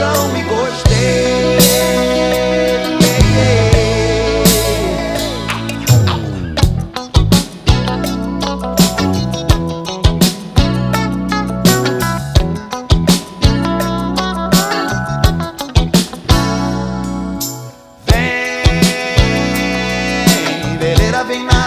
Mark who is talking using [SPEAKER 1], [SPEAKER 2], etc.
[SPEAKER 1] não me gostei. Vem, beleza, vem na